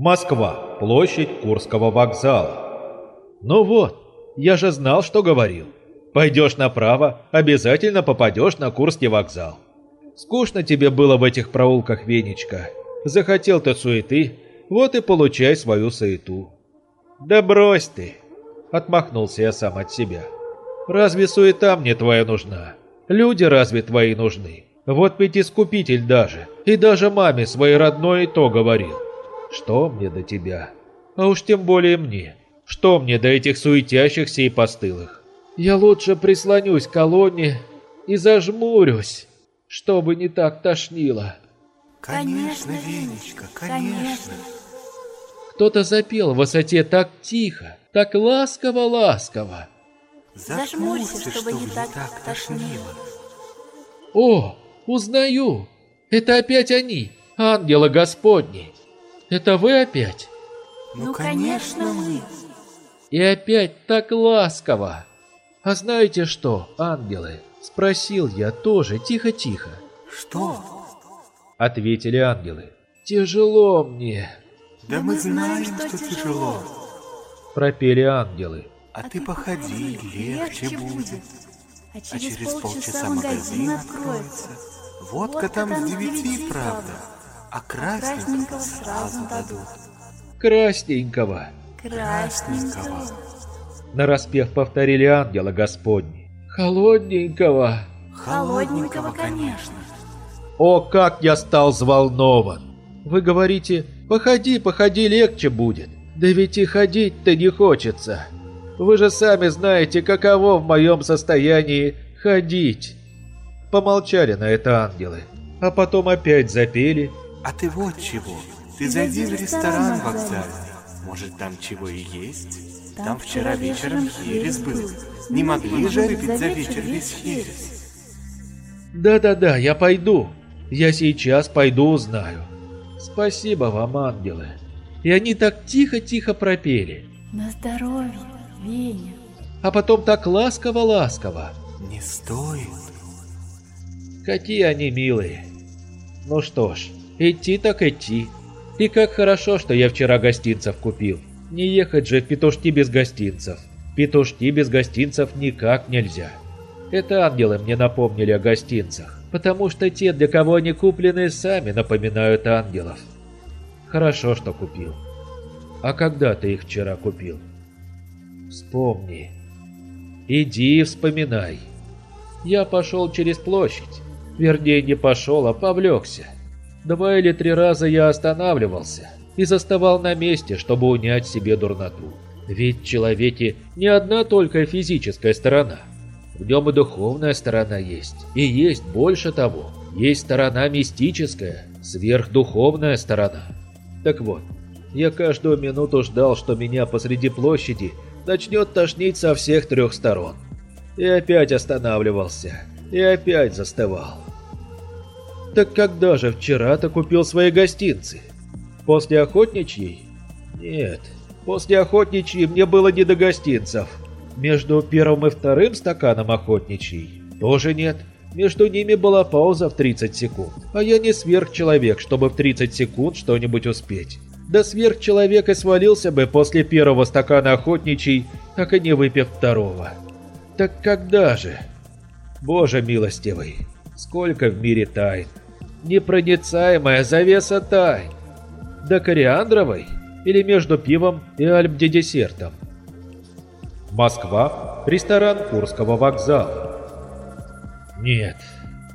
Москва. Площадь Курского вокзала. Ну вот, я же знал, что говорил. Пойдешь направо, обязательно попадешь на Курский вокзал. Скучно тебе было в этих проулках, Венечка. Захотел ты суеты, вот и получай свою суету. Да брось ты, отмахнулся я сам от себя. Разве суета мне твоя нужна? Люди разве твои нужны? Вот ведь искупитель даже, и даже маме своей родной то говорил. Что мне до тебя? А уж тем более мне. Что мне до этих суетящихся и постылых? Я лучше прислонюсь к колонне и зажмурюсь, чтобы не так тошнило. Конечно, Венечка, конечно. Кто-то запел в высоте так тихо, так ласково-ласково. Зажмурься, чтобы не так тошнило. О, узнаю! Это опять они, ангелы Господни. Это вы опять? Ну, конечно, мы. И опять так ласково. А знаете что, ангелы? Спросил я тоже тихо-тихо. Что? Ответили ангелы. Тяжело мне. Да мы знаем, что тяжело. Пропели ангелы. А ты походи, легче будет. А через полчаса магазин откроется. Водка там с девяти, правда. А красненького сразу дадут. Красненького. Красненького. Нараспев повторили ангела Господни. Холодненького. Холодненького, конечно. О, как я стал взволнован! Вы говорите, походи, походи, легче будет. Да ведь и ходить-то не хочется. Вы же сами знаете, каково в моем состоянии ходить. Помолчали на это ангелы, а потом опять запели. А ты вот чего. Ты зайди в ресторан вокзальный. Может, там чего и есть? Там вчера вечером херес был. Не могли же выпить за вечер весь херес. Да-да-да, я пойду. Я сейчас пойду узнаю. Спасибо вам, ангелы. И они так тихо-тихо пропели. На здоровье, Веня. А потом так ласково-ласково. Не стоит. Какие они милые. Ну что ж, идти так идти. И как хорошо, что я вчера гостинцев купил. Не ехать же в петушки без гостинцев. Петушки без гостинцев никак нельзя. Это ангелы мне напомнили о гостинцах, потому что те, для кого они куплены, сами напоминают ангелов. Хорошо, что купил. А когда ты их вчера купил? Вспомни. Иди и вспоминай. Я пошел через площадь. Вернее, не пошел, а повлекся. Два или три раза я останавливался и заставал на месте, чтобы унять себе дурноту. Ведь в человеке не одна только физическая сторона. В нем и духовная сторона есть. И есть больше того. Есть сторона мистическая, сверхдуховная сторона. Так вот, я каждую минуту ждал, что меня посреди площади начнет тошнить со всех трех сторон. И опять останавливался. И опять застывал. Так когда же вчера ты купил свои гостинцы? После охотничьей? Нет, после охотничьей мне было не до гостинцев. Между первым и вторым стаканом охотничьей тоже нет. Между ними была пауза в 30 секунд. А я не сверхчеловек, чтобы в 30 секунд что-нибудь успеть. Да сверхчеловек и свалился бы после первого стакана охотничий, так и не выпив второго. Так когда же? Боже милостивый, сколько в мире тайн. Непроницаемая завеса тайн. До кориандровой или между пивом и альбдедесертом? Москва, ресторан Курского вокзала. Нет,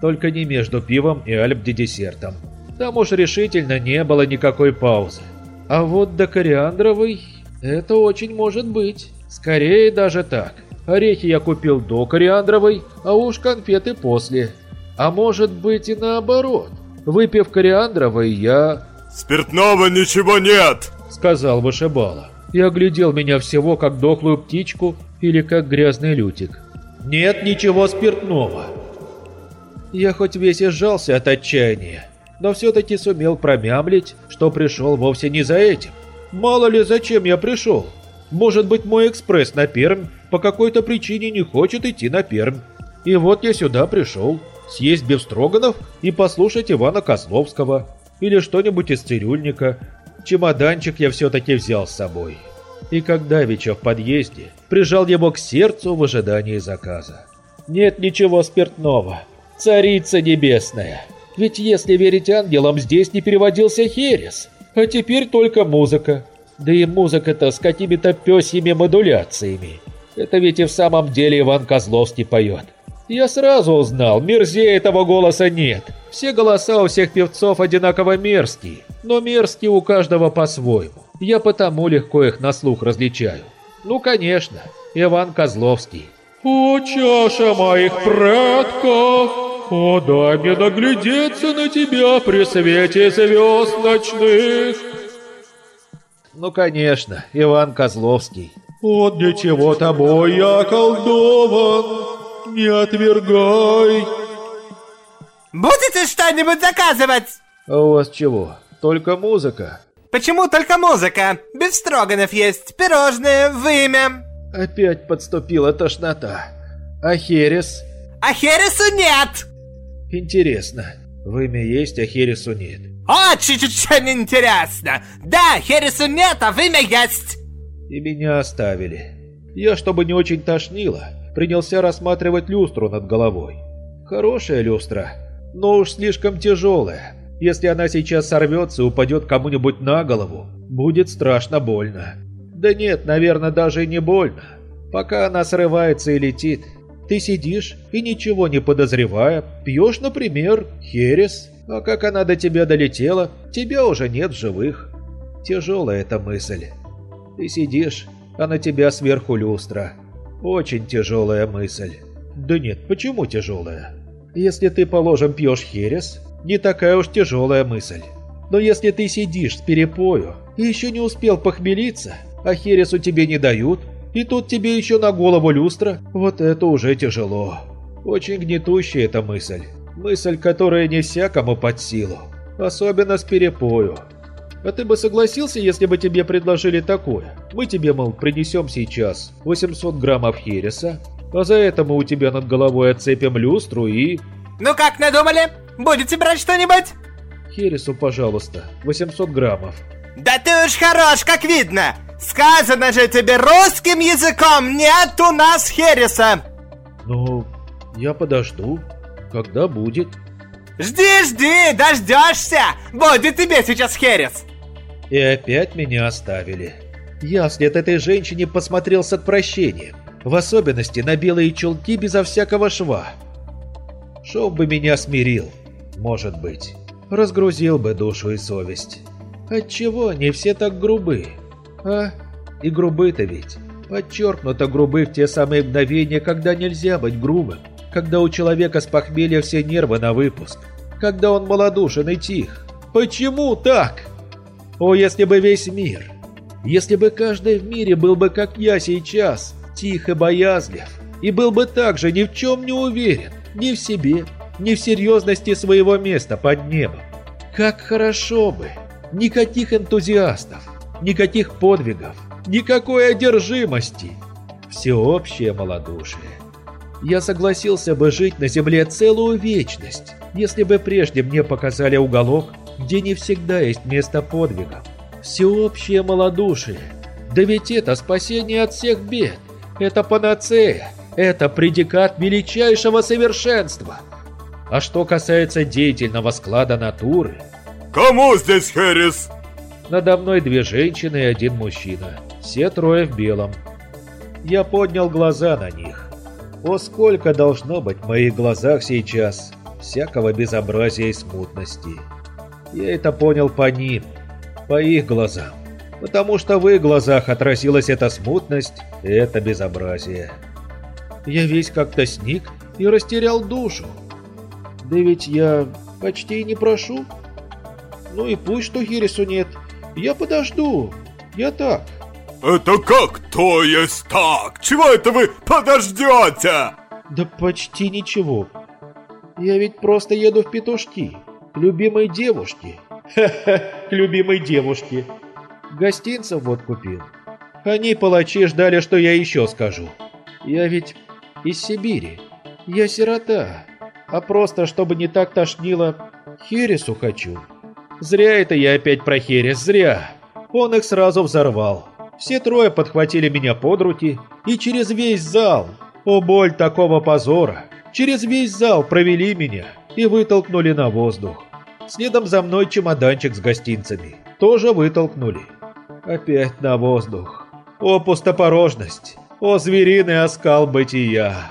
только не между пивом и альбдедесертом. Там уж решительно не было никакой паузы. А вот до кориандровой это очень может быть. Скорее даже так. Орехи я купил до кориандровой, а уж конфеты после. А может быть и наоборот. Выпив кориандровой, я... «Спиртного ничего нет!» — сказал вышибала. И оглядел меня всего как дохлую птичку или как грязный лютик. «Нет ничего спиртного!» Я хоть весь и сжался от отчаяния, но все-таки сумел промямлить, что пришел вовсе не за этим. Мало ли зачем я пришел. Может быть мой экспресс на Пермь по какой-то причине не хочет идти на Пермь. И вот я сюда пришел, съесть бефстроганов и послушать Ивана Козловского или что-нибудь из цирюльника. Чемоданчик я все-таки взял с собой. И когда Вича в подъезде, прижал его к сердцу в ожидании заказа. Нет ничего спиртного. Царица небесная. Ведь если верить ангелам, здесь не переводился херес. А теперь только музыка. Да и музыка-то с какими-то пёсьими модуляциями. Это ведь и в самом деле Иван Козловский поет. Я сразу узнал, мерзее этого голоса нет. Все голоса у всех певцов одинаково мерзкие, но мерзкие у каждого по-своему. Я потому легко их на слух различаю. Ну, конечно, Иван Козловский. «О, чаша моих предков, о, дай мне наглядеться на тебя при свете звезд ночных!» Ну, конечно, Иван Козловский. «От ничего тобой я колдован, не отвергай!» Будете что-нибудь заказывать? А у вас чего? Только музыка? Почему только музыка? Без строганов есть, пирожные, вымя. Опять подступила тошнота. А херес? А хересу нет! Интересно, вымя есть, а хересу нет. Очень-очень интересно. Да, хересу нет, а вымя есть. И меня оставили. Я, чтобы не очень тошнило, принялся рассматривать люстру над головой. Хорошая люстра, но уж слишком тяжелая. Если она сейчас сорвется и упадет кому-нибудь на голову, будет страшно больно. Да нет, наверное, даже и не больно. Пока она срывается и летит, ты сидишь и ничего не подозревая, пьешь, например, херес, а как она до тебя долетела, тебя уже нет в живых. Тяжелая эта мысль. Ты сидишь, а на тебя сверху люстра. Очень тяжелая мысль. Да нет, почему тяжелая? Если ты, положим, пьешь херес, не такая уж тяжелая мысль. Но если ты сидишь с перепою и еще не успел похмелиться, а хересу тебе не дают, и тут тебе еще на голову люстра, вот это уже тяжело. Очень гнетущая эта мысль. Мысль, которая не всякому под силу. Особенно с перепою. А ты бы согласился, если бы тебе предложили такое? Мы тебе, мол, принесем сейчас 800 граммов хереса, а за это мы у тебя над головой отцепим люстру и... Ну как надумали? Будете брать что-нибудь? Хересу, пожалуйста, 800 граммов. Да ты уж хорош, как видно. Сказано же тебе русским языком, нет у нас хереса. Ну, я подожду. Когда будет? Жди, жди, дождешься. Будет тебе сейчас херес. И опять меня оставили. Я вслед этой женщине посмотрел с отвращением. В особенности на белые чулки безо всякого шва. Шов бы меня смирил, может быть. Разгрузил бы душу и совесть. Отчего они все так грубы? А? И грубы-то ведь. Подчеркнуто грубы в те самые мгновения, когда нельзя быть грубым. Когда у человека с похмелья все нервы на выпуск. Когда он малодушен и тих. Почему так? О, если бы весь мир, если бы каждый в мире был бы как я сейчас, тих и боязлив, и был бы также ни в чем не уверен, ни в себе, ни в серьезности своего места под небом. Как хорошо бы! Никаких энтузиастов, никаких подвигов, никакой одержимости. Всеобщее малодушие. Я согласился бы жить на земле целую вечность, если бы прежде мне показали уголок, где не всегда есть место подвигов. Всеобщее малодушие. Да ведь это спасение от всех бед. Это панацея. Это предикат величайшего совершенства. А что касается деятельного склада натуры... Кому здесь Хэрис? Надо мной две женщины и один мужчина. Все трое в белом. Я поднял глаза на них. О, сколько должно быть в моих глазах сейчас всякого безобразия и смутности. Я это понял по ним, по их глазам. Потому что в их глазах отразилась эта смутность и это безобразие. Я весь как-то сник и растерял душу. Да ведь я почти и не прошу. Ну и пусть что Хирису нет. Я подожду. Я так. Это как то есть так? Чего это вы подождете? Да почти ничего. Я ведь просто еду в петушки. К любимой девушке. Ха-ха, к любимой девушке. Гостинцев вот купил. Они, палачи, ждали, что я еще скажу. Я ведь из Сибири. Я сирота. А просто, чтобы не так тошнило, хересу хочу. Зря это я опять про херес, зря. Он их сразу взорвал. Все трое подхватили меня под руки и через весь зал, о боль такого позора, через весь зал провели меня и вытолкнули на воздух. Следом за мной чемоданчик с гостинцами. Тоже вытолкнули. Опять на воздух. О пустопорожность! О звериный оскал бытия!